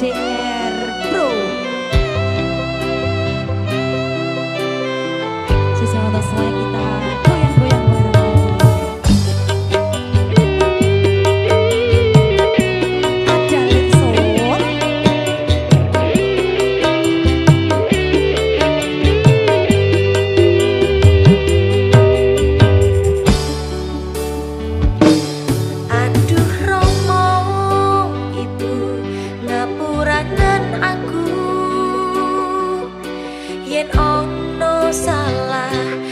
对 ono salah.